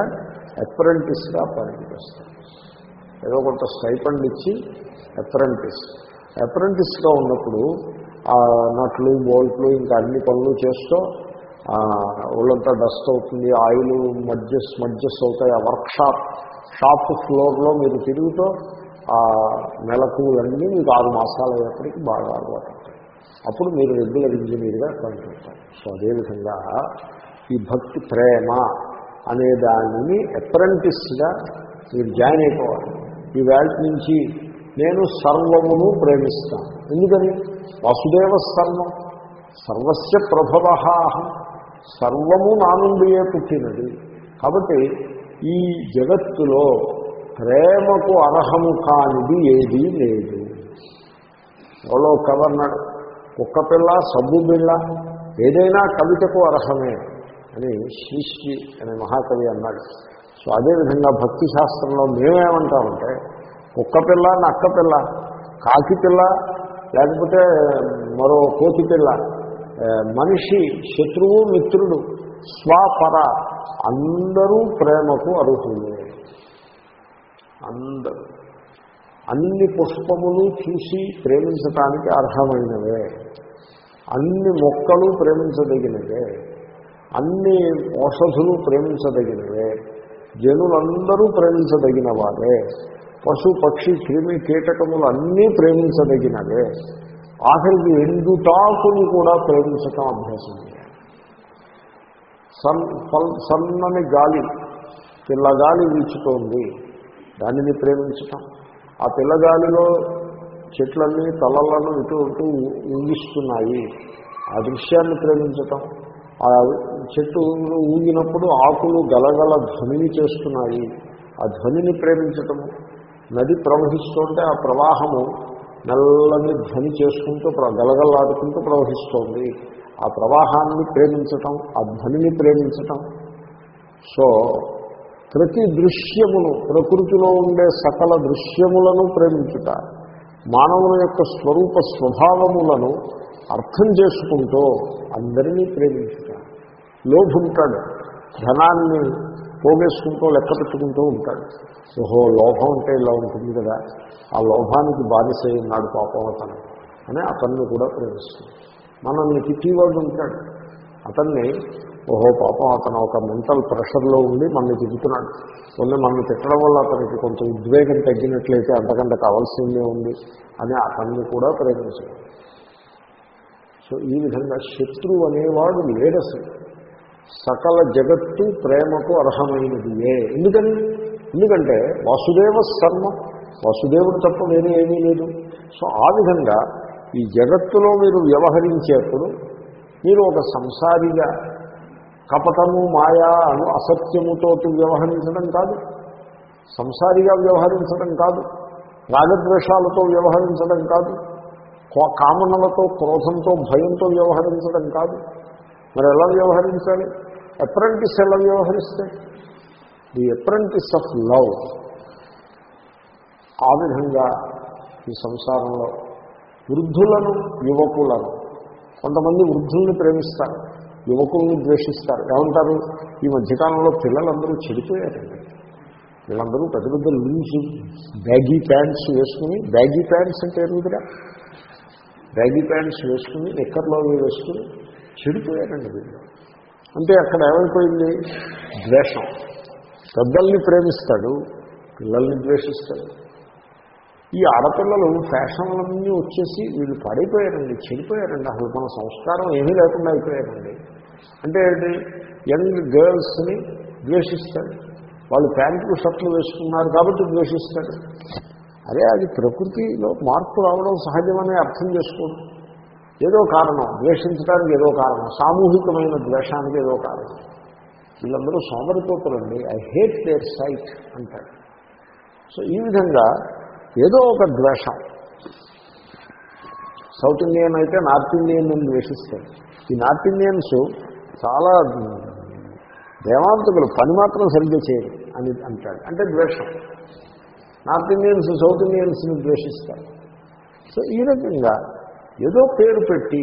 అప్రెంటిస్గా అపాయింట్ చేస్తారు. ఏదో కొంత స్టైపండ్ ఇచ్చి అప్రెంటిస్. అప్రెంటిస్గా ఉన్నప్పుడు ఆ నట్లు బోల్ట్లు ఇంకా అన్ని పనులు చేస్తూ ఒళ్ళంతా డస్ట్ అవుతుంది ఆయిల్ మడ్జెస్ మడ్జెస్ అవుతాయి. ఆ వర్క్షాప్ షాప్ ఫ్లోర్లో మీరు తిరుగుతూ ఆ మెలకువలన్నీ మీకు ఆరు మాసాలు అయ్యేప్పటికీ బాగా అలవాటు అప్పుడు మీరు రెగ్యులర్ ఇంజనీర్గా పనిచేస్తారు సో అదేవిధంగా ఈ భక్తి ప్రేమ అనే దానిని అప్రెంటిస్గా మీరు జాయిన్ అయిపోవాలి. ఈ వేల్ట్ నుంచి నేను సర్వమును ప్రేమిస్తాను. ఎందుకని? వాసుదేవ సర్వం. సర్వస్య ప్రభవ సర్వము నా నుండియే పుట్టినది. కాబట్టి ఈ జగత్తులో ప్రేమకు అర్హము కానిది ఏదీ లేదు. ఎవరో కవర్నర్ కుక్క పిల్ల సబ్బు పిల్ల ఏదైనా కవితకు అర్హమే అని శ్రీశ్రీ అనే మహాకవి అన్నాడు. సో అదేవిధంగా భక్తి శాస్త్రంలో మేమేమంటామంటే కుక్క పిల్ల నక్క పిల్ల కాకి పిల్ల లేకపోతే మరో కోతి పిల్ల మనిషి శత్రువు మిత్రుడు స్వపర అందరూ ప్రేమకు అర్హులే. అందరూ. అన్ని పుష్పములు చూసి ప్రేమించటానికి అర్హమైనవే. అన్ని మొక్కలు ప్రేమించదగినవే. అన్ని ఔషధులు ప్రేమించదగినవే. జనులందరూ ప్రేమించదగిన వారే పశు పక్షి క్రిమి కీటకములు అన్నీ ప్రేమించదగినవే. ఆఖరికి ఎండుటాకుని కూడా ప్రేమించటం అభ్యాసం సన్ సన్నని గాలి పిల్లగాలి వీచుతోంది దానిని ప్రేమించటం. ఆ పిల్లగాలిలో చెట్లన్నీ తలలను ఇటు ఇటు ఊగిస్తున్నాయి. ఆ దృశ్యాన్ని ప్రేమించటం. ఆ చెట్టు ఊగినప్పుడు ఆకులు గలగల ధ్వనిని చేస్తున్నాయి. ఆ ధ్వనిని ప్రేమించటము. నది ప్రవహిస్తుంటే ఆ ప్రవాహము నల్లని ధ్వని చేసుకుంటూ గలగలాడుకుంటూ ప్రవహిస్తోంది. ఆ ప్రవాహాన్ని ప్రేమించటం ఆ ధ్వనిని ప్రేమించటం. సో ప్రతి దృశ్యమును ప్రకృతిలో ఉండే సకల దృశ్యములను ప్రేమించుట మానవుల యొక్క స్వరూప స్వభావములను అర్థం చేసుకుంటూ అందరినీ ప్రేమించుట. లోభుంటాడు. ధనాన్ని పోగేసుకుంటూ లెక్క పెట్టుకుంటూ ఉంటాడు. ఓహో లోభం అంటే ఇలా ఉంటుంది కదా. ఆ లోభానికి బానిస ఉన్నాడు పాపం అతను అని అతన్ని కూడా ప్రేమిస్తుంది. మనల్ని తిట్టివాడు ఉంటాడు. అతన్ని ఓహో పాపం అతను ఒక మెంటల్ ప్రెషర్లో ఉండి మనల్ని తిరుగుతున్నాడు కొన్ని మనల్ని తిట్టడం వల్ల అతనికి కొంచెం ఉద్వేగం తగ్గినట్లయితే అంతకంటే కావాల్సిందే ఉంది అని అతన్ని కూడా ప్రేమించడం సో ఈ విధంగా శత్రువు అనేవాడు లేడసలు. సకల జగత్తు ప్రేమకు అర్హమైనదియే. ఏ ఎందుకని? ఎందుకంటే వాసుదేవ సర్వం వాసుదేవుడు తప్ప వేరే ఏమీ లేదు. సో ఆ విధంగా ఈ జగత్తులో మీరు వ్యవహరించేప్పుడు మీరు ఒక సంసారిగా కపటము మాయా అను అసత్యముతో వ్యవహరించడం కాదు. సంసారిగా వ్యవహరించడం కాదు. రాగద్వేషాలతో వ్యవహరించడం కాదు. కామనలతో క్రోధంతో భయంతో వ్యవహరించడం కాదు. మరి ఎలా వ్యవహరించాలి? అప్రెంటిస్ ఎలా వ్యవహరిస్తే ది అప్రెంటిస్ ఆఫ్ లవ్ ఆ విధంగా ఈ సంసారంలో వృద్ధులను యువకులను కొంతమంది వృద్ధుల్ని ప్రేమిస్తారు యువకుల్ని ద్వేషిస్తారు. ఏమంటారు? ఈ మధ్యకాలంలో పిల్లలందరూ చెడిపోయారండి. వీళ్ళందరూ పెద్ద పెద్ద లూజ్ బ్యాగీ ప్యాంట్స్ వేసుకుని బ్యాగీ ప్యాంట్స్ అంటే ఎరుగుదరా బ్యాగీ ప్యాంట్స్ వేసుకుని నిక్కర్లో వేసుకుని చెడిపోయారండి వీళ్ళు. అంటే అక్కడ ఏమైపోయింది? ద్వేషం. పెద్దల్ని ప్రేమిస్తాడు పిల్లల్ని ద్వేషిస్తాడు. ఈ ఆడపిల్లలు ఫ్యాషన్లన్నీ వచ్చేసి వీళ్ళు పడిపోయారండి చెడిపోయారండి. అసలు మన సంస్కారం ఏమీ లేకుండా అయిపోయారండి. అంటే యంగ్ గర్ల్స్ని ద్వేషిస్తాడు. వాళ్ళు ప్యాంట్లు షర్ట్లు వేసుకున్నారు కాబట్టి ద్వేషిస్తాడు. అదే అది ప్రకృతిలో మార్పు రావడం సహజమనే అర్థం చేసుకోండి. ఏదో కారణం ద్వేషించడానికి ఏదో కారణం సామూహికమైన ద్వేషానికి ఏదో కారణం. వీళ్ళందరూ సోమరిపోతులండి ఐ హేట్ దేర్ సైట్ అంటాడు సో ఈ విధంగా ఏదో ఒక ద్వేషం. సౌత్ ఇండియన్ అయితే నార్త్ ఇండియన్ ద్వేషిస్తాడు ఈ నార్త్ ఇండియన్స్ చాలా దేవాంతకులు పని మాత్రం సరిగ్గా చేయరు అని అంటాడు అంటే ద్వేషం. నార్త్ ఇండియన్స్ సౌత్ ఇండియన్స్ని ద్వేషిస్తారు. సో ఈ రకంగా ఏదో పేరు పెట్టి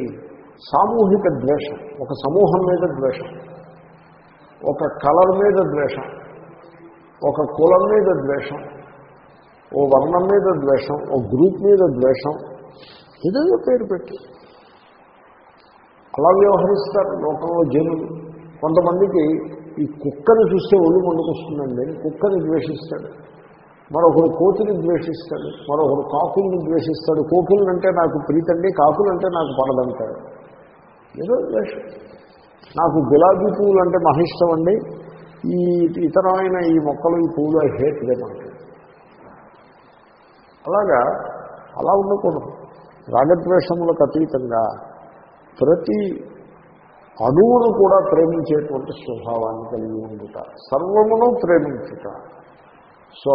సామూహిక ద్వేషం ఒక సమూహం మీద ద్వేషం ఒక కలర్ మీద ద్వేషం ఒక కులం మీద ద్వేషం ఓ వర్ణం మీద ద్వేషం ఓ గ్రూప్ మీద ద్వేషం ఏదో పేరు పెట్టి. అలా వ్యవహరిస్తారు లోకంలో జనులు. కొంతమందికి ఈ కుక్కని చూస్తే ఒళ్ళు మండుకొస్తుందండి కుక్కని ద్వేషిస్తాడు. మరొకరు కోతిని ద్వేషిస్తాడు మరొకరు కాకుల్ని ద్వేషిస్తాడు. కోకులంటే నాకు ప్రీతండి కాకులంటే నాకు పడదంటాడు ఏదో ద్వేషం. నాకు గులాబీ పువ్వులు అంటే మహిష్టం అండి ఈ ఇతరమైన ఈ మొక్కలు ఈ పువ్వులు ఐ హేట్ అలాగా అలా ఉండకూడదు. రాగద్వేషములకు అతీతంగా ప్రతి అణువును కూడా ప్రేమించేటువంటి స్వభావాన్ని కలిగి ఉండుట సర్వమును ప్రేమించుట. సో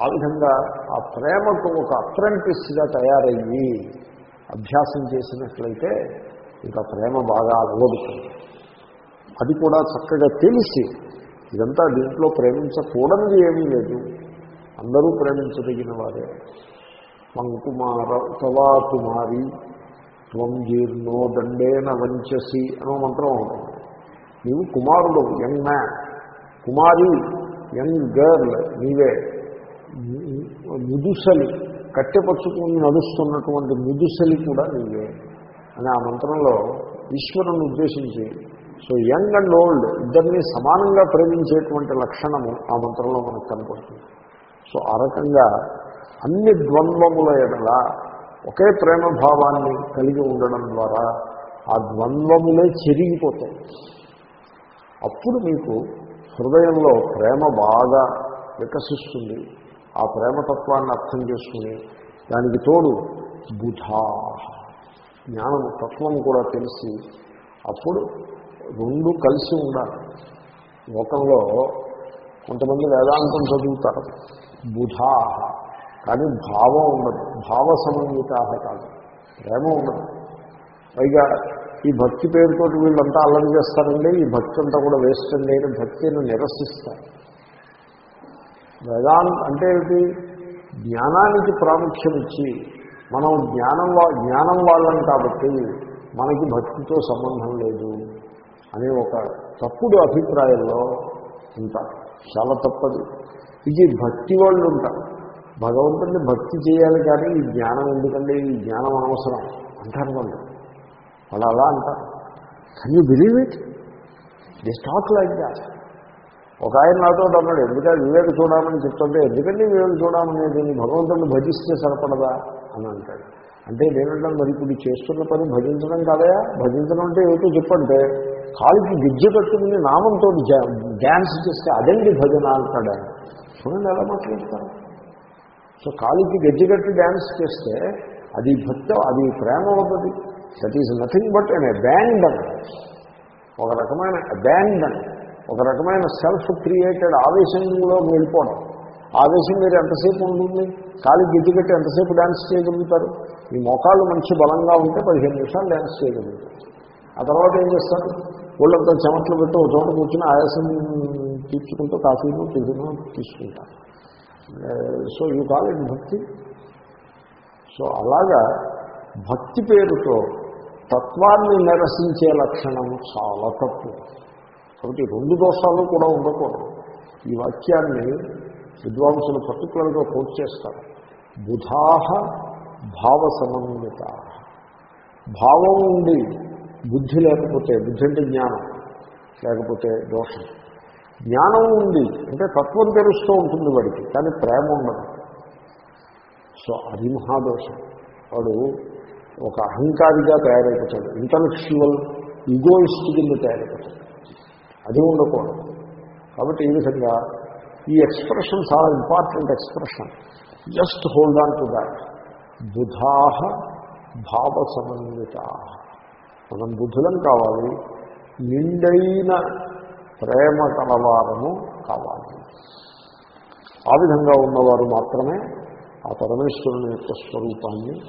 ఆ విధంగా ఆ ప్రేమకు ఒక అప్రెంటిస్గా తయారయ్యి అభ్యాసం చేసినట్లయితే ఇంకా ప్రేమ బాగా అలవడుతుంది. అది కూడా చక్కగా తెలిసి ఇదంతా దీంట్లో ప్రేమించకూడనిది ఏమీ లేదు. అందరూ ప్రేమించదగిన వారే. మంకుమార తవా కుమారి త్వం జీర్ణో దండేన వంచసి అనో మంత్రం ఉంటుంది. నీవు కుమారుడు యంగ్ మ్యాన్. కుమారి యంగ్ గర్ల్ నీవే. ముదుసలి కట్టెపరుచుకుని నడుస్తున్నటువంటి ముదుసలి కూడా నీవే. అని ఆ మంత్రంలో ఈశ్వరుని ఉద్దేశించి సో యంగ్ అండ్ ఓల్డ్ ఇద్దరిని సమానంగా ప్రేమించేటువంటి లక్షణము ఆ మంత్రంలో మనకు కనపడుతుంది. సో ఆ రకంగా అన్ని ద్వంద్వముల ఎడల ఒకే ప్రేమ భావాన్ని కలిగి ఉండడం ద్వారా ఆ ద్వంద్వములే చెరిగిపోతాయి. అప్పుడు మీకు హృదయంలో ప్రేమ బాగా వికసిస్తుంది. ఆ ప్రేమతత్వాన్ని అర్థం చేసుకుని దానికి తోడు బుధా జ్ఞానము తత్వం కూడా తెలిసి అప్పుడు రెండు కలిసి ఉండాలి. లోకంలో కొంతమంది వేదాంతం చదువుతారు. బుధా కానీ భావం ఉండదు. భావ సమన్విత కాదు. ప్రేమ ఉండదు. పైగా ఈ భక్తి పేరుతో వీళ్ళంతా అల్లరి చేస్తారండి ఈ భక్తి అంతా కూడా వేస్ట్ అండి అని భక్తిని నిరసిస్తారు. వేదాంత అంటే ఏమిటి జ్ఞానానికి ప్రాముఖ్యం ఇచ్చి మనం జ్ఞానం వా జ్ఞానం వాళ్ళం కాబట్టి మనకి భక్తితో సంబంధం లేదు అనే ఒక తప్పుడు అభిప్రాయంలో ఉంటారు. చాలా తప్పదు. ఇది భక్తి వాళ్ళు ఉంటారు. భగవంతుడిని భక్తి చేయాలి కానీ ఈ జ్ఞానం ఎందుకండి? ఈ జ్ఞానం అనవసరం అంటారు వాళ్ళు వాళ్ళు అలా అంటారు. Can you believe it the stuck like that ఒక ఆయన నాతో అన్నాడు ఎందుకంటే వివేక చూడమని చెప్తుంటే ఎందుకంటే వివేక చూడమనేది భగవంతుడిని భజిస్తే సరిపడదా? అని అంటాడు. అంటే నేనంటాను మరి ఇప్పుడు చేస్తున్న పని భజించడం కాదయా భజించడం అంటే ఏమిటో చెప్పంటే కాలికి విద్య కట్టుకుని నామంతో డ్యాన్స్ చేస్తే అదండి భజన అంటాడు ఆయన. చూడండి ఎలా మాట్లాడతారు. సో కాలికి గజ్జి కట్టి డ్యాన్స్ చేస్తే అది భక్తి అది ప్రేమ అవుతుంది that is nothing but an abandon ఒక రకమైన అబ్యాండన్ ఒక రకమైన సెల్ఫ్ క్రియేటెడ్ ఆవేశంలో వెళ్ళిపోవడం. ఆవేశం మీరు ఎంతసేపు ఉంటుంది? ఖాళీ గిద్ది ఎంతసేపు డ్యాన్స్ చేయగలుగుతారు? మీ మోకాళ్ళు మంచి బలంగా ఉంటే పదిహేను నిమిషాలు డ్యాన్స్ చేయగలుగుతారు. ఆ తర్వాత ఏం చేస్తారు? ఊళ్ళంతా చెమట్లు పెట్టి ఒక చోట కూర్చుని ఆయాసం తీర్చుకుంటూ కాఫీను టిఫిన్ తీసుకుంటారు. సో యూ కాల్ ఇట్ భక్తి సో అలాగా భక్తి పేరుతో తత్వాన్ని నిరసించే లక్షణం చాలా తప్పు. కాబట్టి రెండు దోషాలు కూడా ఉండకూడదు. ఈ వాక్యాన్ని విద్వాంసులు పర్టికులర్గా కోట్ చేస్తారు. బుధాహ భావ సమన్విత భావం ఉండి బుద్ధి లేకపోతే బుద్ధి అంటే జ్ఞానం లేకపోతే దోషం. జ్ఞానం ఉంది అంటే తత్వం తెలుస్తూ ఉంటుంది వాడికి కానీ ప్రేమ ఉండదు. సో అది మహాదోషం. వాడు ఒక అహంకారిగా తయారైపోతాడు. ఇంటలెక్చువల్ ఈగోయిస్ట్ కింద తయారైపోతాడు. అది ఉండకూడదు. కాబట్టి ఈ విధంగా ఈ ఎక్స్ప్రెషన్ చాలా important expression just hold on to that బుధాహ భావ సమన్విత మనం బుద్ధులం కావాలి. నిండైన ప్రేమ కలవారము కావాలి. ఆ విధంగా ఉన్నవారు మాత్రమే ఆ పరమేశ్వరుని యొక్క స్వరూపాన్ని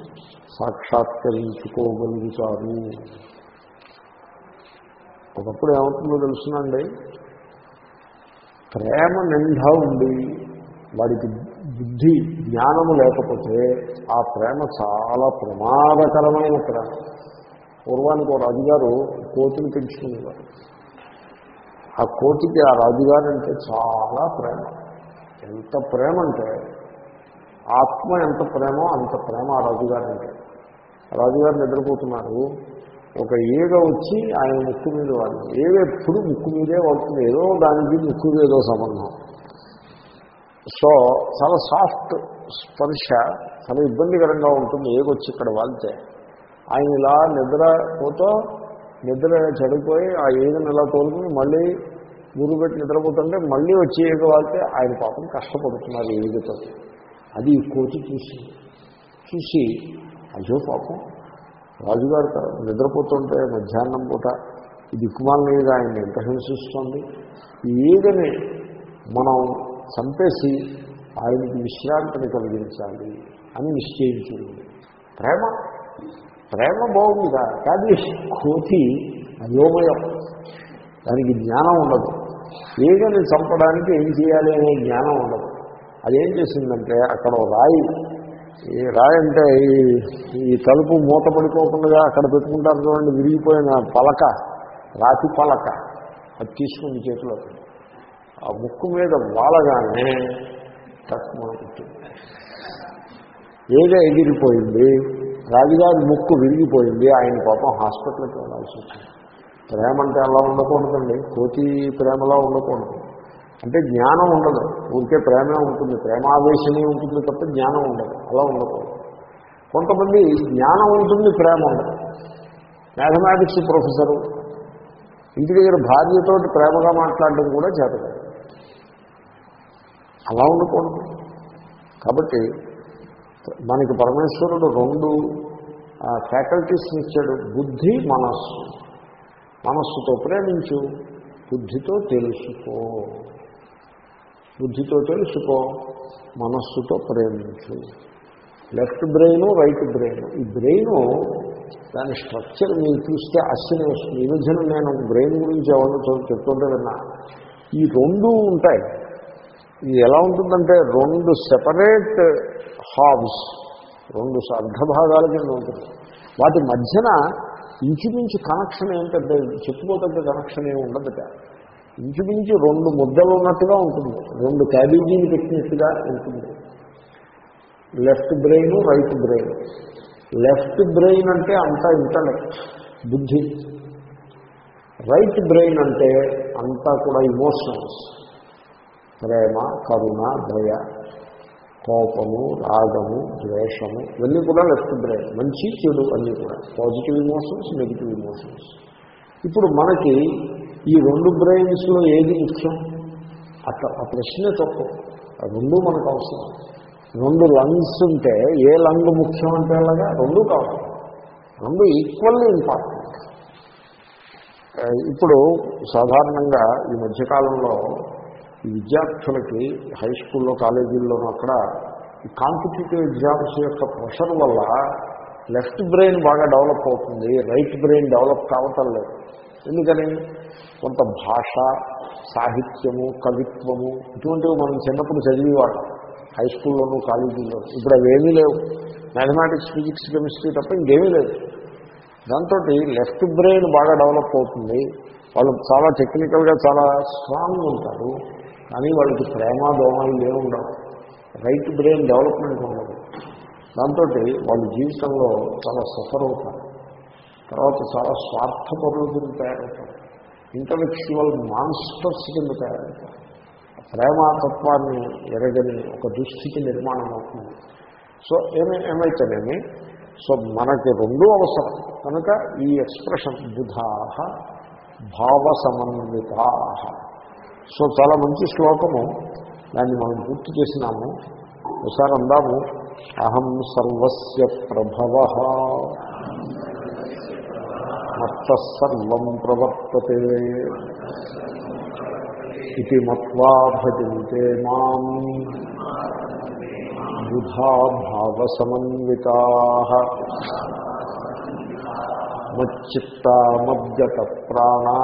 సాక్షాత్కరించుకోగలుగుతారు. ఒకప్పుడు ఏమవుతుందో తెలుసునండి? ప్రేమ నిండా ఉండి వాడికి బుద్ధి జ్ఞానము లేకపోతే ఆ ప్రేమ చాలా ప్రమాదకరమైన ప్రేమ. పూర్వానికి ఒక రాజుగారు కోతిని పెంచుకునేవారు. ఆ కోతికి ఆ రాజుగారు అంటే చాలా ప్రేమ. ఎంత ప్రేమ అంటే ఆత్మ ఎంత ప్రేమో అంత ప్రేమ ఆ రాజుగారు అంటే. రాజుగారు నిద్రపోతున్నారు. ఒక ఈగ వచ్చి ఆయన ముక్కు మీద వాళ్ళు ఏవి ఎప్పుడు ముక్కు మీదే పడుతుంది ఏదో దానికి ముక్కు ఏదో సంబంధం. సో చాలా సాఫ్ట్ స్పర్శ చాలా ఇబ్బందికరంగా ఉంటుంది ఏగొచ్చి ఇక్కడ వాళ్తే ఆయన ఇలా నిద్రపోతూ నిద్ర చెడిపోయి ఆ ఏగను ఇలా తోలుకుని మళ్ళీ గురు పెట్టి నిద్రపోతుంటే మళ్ళీ వచ్చి ఏగ వాళ్తే ఆయన పాపం కష్టపడుతున్నారు ఏగతో అది ఈ కోతి చూసి చూసి అయ్యో పాపం రాజుగారు నిద్రపోతుంటే మధ్యాహ్నం పూట ఈ దిక్కుమాల మీద ఆయన ఎంత హింసిస్తోంది? ఏదని మనం చంపేసి ఆయనకి విశ్రాంతిని కలిగించాలి అని నిశ్చయించింది. ప్రేమ ప్రేమ బాగుందా? కానీ కోతి అయోమయం. దానికి జ్ఞానం ఉండదు. ఏదని చంపడానికి ఏం చేయాలి అనే జ్ఞానం ఉండదు. అదేం చేసిందంటే అక్కడ రాయి ఈ రాయి అంటే ఈ ఈ తలుపు మూత పడిపోకుండా అక్కడ పెట్టుకుంటారు చూడండి విరిగిపోయిన పలక రాతి పలక అది తీసుకుని చేతిలో ఆ ముక్కు మీద వాలగానే తక్కువ పుట్టింది. ఏదో ఎగిరిపోయింది రాజుగారి ముక్కు విరిగిపోయింది ఆయన పాపం హాస్పిటల్కి వెళ్ళాల్సి వచ్చింది. ప్రేమ అంటే అలా ఉండకూడదండి కోతి ప్రేమలా ఉండకూడదు. అంటే జ్ఞానం ఉండదు. ఊరికే ప్రేమే ఉంటుంది ప్రేమావేశమే ఉంటుంది తప్ప జ్ఞానం ఉండదు. అలా ఉండకూడదు. కొంతమంది జ్ఞానం ఉంటుంది ప్రేమ ఉండదు. మ్యాథమెటిక్స్ ప్రొఫెసరు ఇంటి దగ్గర భార్యతో ప్రేమగా మాట్లాడడం కూడా చేతదు అలా ఉండకూడదు. కాబట్టి మనకి పరమేశ్వరుడు రెండు ఫ్యాకల్టీస్ని ఇచ్చాడు. బుద్ధి మనస్సు. మనస్సుతో ప్రేమించు బుద్ధితో తెలుసుకో. బుద్ధితో తెలుసుకో మనస్సుతో ప్రేమించు లెఫ్ట్ బ్రెయిన్ రైట్ బ్రెయిన్. ఈ బ్రెయిన్ దాని స్ట్రక్చర్ మీరు చూస్తే ఆశ్చర్యం వస్తుంది. ఈ మధ్యన నేను బ్రెయిన్ గురించి ఎవరిని చెప్తుంటే విన్నా. ఈ రెండు ఉంటాయి. ఇది ఎలా ఉంటుందంటే రెండు సెపరేట్ హాబ్స్ రెండు అర్ధభాగాల కింద ఉంటుంది. వాటి మధ్యన ఇంచుమించు కనెక్షన్ ఏంటంటే పెద్ద చెప్పుకోదగ్గ కనెక్షన్ ఏమి ఉండదుట. ఇంచుమించు రెండు ముద్దలు ఉన్నట్టుగా ఉంటుంది. రెండు క్యాబేజీలు పెట్టినట్టుగా ఉంటుంది. Left brain right brain left brain అంటే అంతా ఇంటలెక్ట్ బుద్ధి. రైట్ బ్రెయిన్ అంటే అంతా కూడా ఇమోషన్స్ ప్రేమ కరుణ దయ కోపము రాగము ద్వేషము ఇవన్నీ కూడా లెఫ్ట్ బ్రెయిన్ మంచి చెడు అన్నీ కూడా. పాజిటివ్ ఇమోషన్స్ నెగిటివ్ ఇమోషన్స్ ఇప్పుడు మనకి ఈ రెండు బ్రెయిన్స్లో ఏది ముఖ్యం? అట్లా ఆ ప్రశ్నే తప్పు. రెండు మనకు అవసరం. రెండు లంగ్స్ ఉంటే ఏ లంగ్ ముఖ్యం అంటే అలాగా? రెండు కావాలి. రెండు ఈక్వల్లీ ఇంపార్టెంట్ ఇప్పుడు సాధారణంగా ఈ మధ్యకాలంలో విద్యార్థులకి హై స్కూల్లో కాలేజీల్లోనూ అక్కడ ఈ కాంపిటేటివ్ ఎగ్జామ్స్ యొక్క ప్రెషర్ వల్ల లెఫ్ట్ బ్రెయిన్ బాగా డెవలప్ అవుతుంది. రైట్ బ్రెయిన్ డెవలప్ కావటం లేదు. ఎందుకని? కొంత భాష సాహిత్యము కవిత్వము ఇటువంటివి మనం చిన్నప్పుడు చదివేవాళ్ళం. హై స్కూల్లోనూ కాలేజీల్లో ఇప్పుడు అవేమీ లేవు. మ్యాథమెటిక్స్ ఫిజిక్స్ కెమిస్ట్రీ తప్ప ఇంకేమీ లేదు. దాంతో లెఫ్ట్ బ్రెయిన్ బాగా డెవలప్ అవుతుంది. వాళ్ళు చాలా టెక్నికల్గా చాలా స్ట్రాంగ్ ఉంటారు. కానీ వాళ్ళకి ప్రేమ దోమలు ఏమి ఉండవు. రైట్ బ్రెయిన్ డెవలప్మెంట్ ఉండదు. దాంతో వాళ్ళ జీవితంలో చాలా సఫర్ అవుతారు. తర్వాత చాలా స్వార్థపరుల కింద తయారవుతారు. ఇంటలెక్చువల్ మాన్స్టర్స్ కింద తయారవుతారు. ప్రేమాతత్వాన్ని ఎరగని ఒక దుస్థితి నిర్మాణం అవుతుంది. సో ఏమై ఏమైతేనేమి? సో మనకి రెండూ అవసరం. కనుక ఈ ఎక్స్ప్రెషన్ బుధాహ భావ సమన్వితా సో చాలా మంచి శ్లోకము. దాన్ని మనం గుర్తు చేసినాము. ఒకసారి అందాము. అహం సర్వస్య ప్రభవ. మత్తసర్వం ప్రవర్తతే ఇది మత్వా భజంతే మాం బుధా భావసమన్వితా మచ్చిత్తా మద్గత ప్రాణా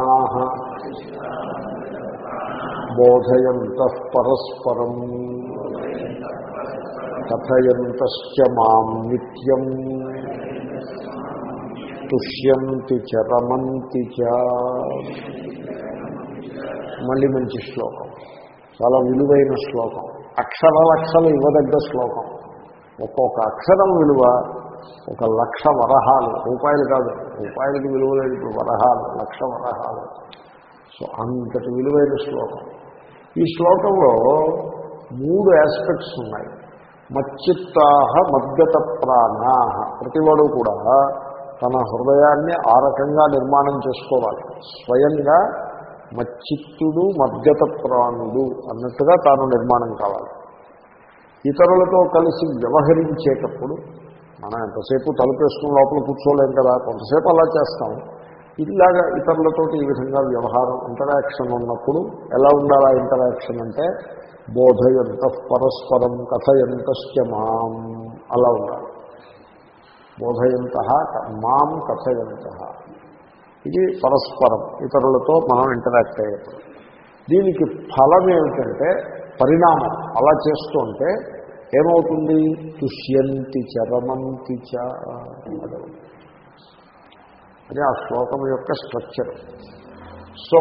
బోధయంత పరస్పరం కథయంత మాం నిత్యం తుష్యంతి చ రమంతి చ. మళ్ళీ మంచి శ్లోకం. చాలా విలువైన శ్లోకం. అక్షర లక్షలు ఇవ్వదగ్గ శ్లోకం. ఒక్కొక్క అక్షరం విలువ ఒక లక్ష వరహాలు. రూపాయలు కాదు. రూపాయలకి విలువ లేదు ఇప్పుడు వరహాలు. లక్ష వరహాలు. సో అంతటి విలువైన శ్లోకం. ఈ శ్లోకంలో మూడు ఆస్పెక్ట్స్ ఉన్నాయి. మచ్చిత్తాహ మద్గత ప్రాణాహ ప్రతివాడు కూడా తన హృదయాన్ని ఆ రకంగా నిర్మాణం చేసుకోవాలి. స్వయంగా మచ్చిత్తుడు మద్గత ప్రాణుడు అన్నట్టుగా తాను నిర్మాణం కావాలి. ఇతరులతో కలిసి వ్యవహరించేటప్పుడు మనం ఎంతసేపు తలుపేసుకుని లోపల కూర్చోలేం కదా కొంతసేపు అలా చేస్తాం. ఇలాగా ఇతరులతో ఈ విధంగా వ్యవహారం ఇంటరాక్షన్ ఉన్నప్పుడు ఎలా ఉండాలా ఇంటరాక్షన్ అంటే బోధయంత పరస్పరం కథయంతశ్చ మాం అలా ఉండాలి. బోధయంత మాం కథయంత. ఇది పరస్పరం ఇతరులతో మనం ఇంటరాక్ట్ అయ్యేప్పుడు దీనికి ఫలం ఏమిటంటే పరిణామం అలా చేస్తుంటే ఏమవుతుంది? తుష్యంతి చరమంతి చ అది. ఆ శ్లోకం యొక్క స్ట్రక్చర్. సో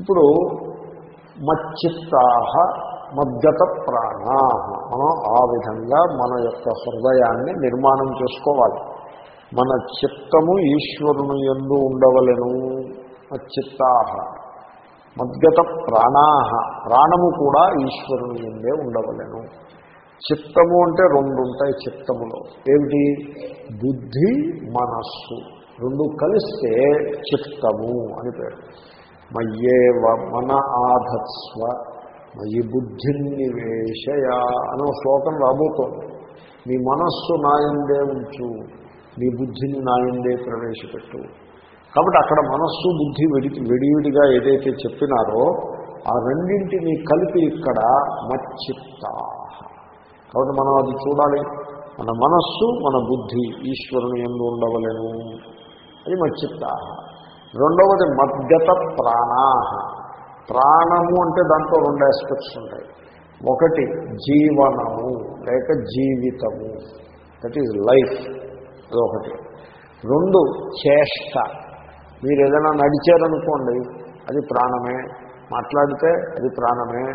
ఇప్పుడు మచ్చిత్తాహ మద్గత ప్రాణా. మనం ఆ విధంగా మన యొక్క హృదయాన్ని నిర్మాణం చేసుకోవాలి. మన చిత్తము ఈశ్వరుని ఎందు ఉండవలను. మచ్చిత్తాహ మద్గత ప్రాణాహ. ప్రాణము కూడా ఈశ్వరుని ఎందే ఉండవలను. చిత్తము అంటే రెండు ఉంటాయి చిత్తములో. ఏమిటి? బుద్ధి మనస్సు. రెండు కలిస్తే చిత్తము అని పేరు. మయ్యేవ మన ఆధత్స్వ. మయి బుద్ధిన్నివేశయ అనే శ్లోకం రాబోతోంది. మీ మనస్సు నాయందే ఉంచు మీ బుద్ధిని నాయందే ప్రవేశపెట్టు. కాబట్టి అక్కడ మనస్సు బుద్ధి విడి విడివిడిగా ఏదైతే చెప్పినారో ఆ రెండింటిని కలిపి ఇక్కడ మచ్చిత్తా కాబట్టి మనం అది చూడాలి. మన మనస్సు మన బుద్ధి ఈశ్వరుని ఎందు ఉండవలేను. అది మచ్చిత్తా రెండవది మద్గత ప్రాణా ప్రాణము అంటే దాంట్లో రెండు ఆస్పెక్ట్స్ ఉంటాయి. ఒకటి జీవనము లేక జీవితము. దట్ ఈజ్ లైఫ్ అదొకటి. రెండు చేష్ట. మీరు ఏదైనా నడిచారనుకోండి అది ప్రాణమే. మాట్లాడితే అది ప్రాణమే.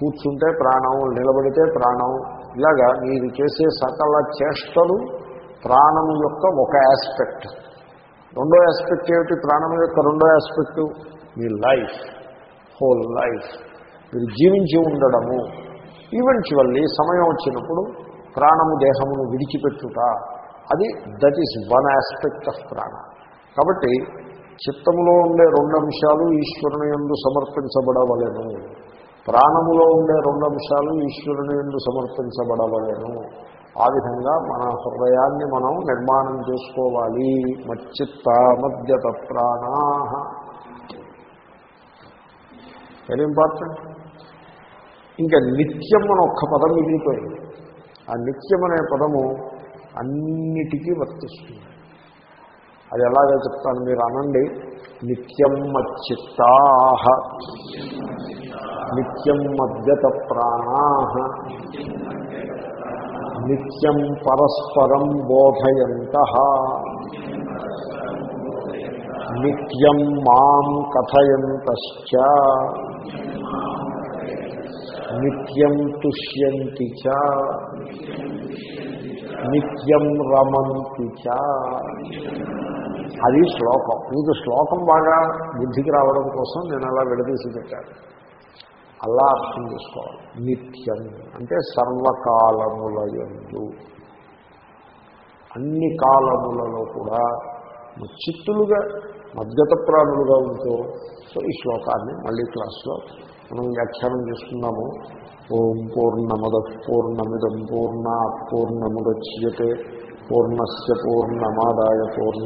కూర్చుంటే ప్రాణం నిలబడితే ప్రాణం. ఇలాగా మీరు చేసే సకల చేష్టలు ప్రాణం యొక్క ఒక ఆస్పెక్ట్ రెండో ఆస్పెక్ట్ ఏమిటి? ప్రాణం యొక్క రెండో ఆస్పెక్టు మీ లైఫ్ హోల్ లైఫ్ మీరు జీవించి ఉండడము. ఈవెన్చువల్లీ సమయం వచ్చినప్పుడు ప్రాణము దేహమును విడిచిపెట్టుట. అది that is one aspect of ప్రాణ కాబట్టి చిత్తములో ఉండే రెండు అంశాలు ఈశ్వరుని ఎందు సమర్పించబడవలెను. ప్రాణములో ఉండే రెండు అంశాలు ఈశ్వరుని ఎందు సమర్పించబడవలెను. ఆ విధంగా మన హృదయాన్ని మనం నిర్మాణం చేసుకోవాలి. మచ్చిత్త మధ్యత ప్రాణా వెరీ ఇంపార్టెంట్ ఇంకా నిత్యం అని ఒక్క పదం మిగిలిపోయింది. ఆ నిత్యం అనే పదము అన్నిటికీ వర్తిస్తుంది. అది ఎలాగో చెప్తాను మీరు అనండి. నిత్యం మచ్చిత్తాహ నిత్యం మద్యత ప్రాణా. నిత్యం పరస్పరం బోధయంత. నిత్యం మాం కథయంతశ్చ. నిత్యం తుష్యంతి చ. నిత్యం రమంతి చ. అది శ్లోకం. మీకు శ్లోకం బాగా బుద్ధికి రావడం కోసం నేను అలా విడదీసి పెట్టాను. అలా అర్థం చేసుకోవాలి. నిత్యం అంటే సర్వకాలముల ఎందు అన్ని కాలములలో కూడా చిత్తులుగా మద్గత ప్రాణులుగా ఉంటూ సో ఈ శ్లోకాన్ని మళ్ళీ క్లాస్లో మనం వ్యాఖ్యానం చేసుకున్నాము ఓం పూర్ణమద పూర్ణమిదం పూర్ణ పూర్ణముద్యతే పూర్ణస్ పూర్ణమాదాయ పూర్ణ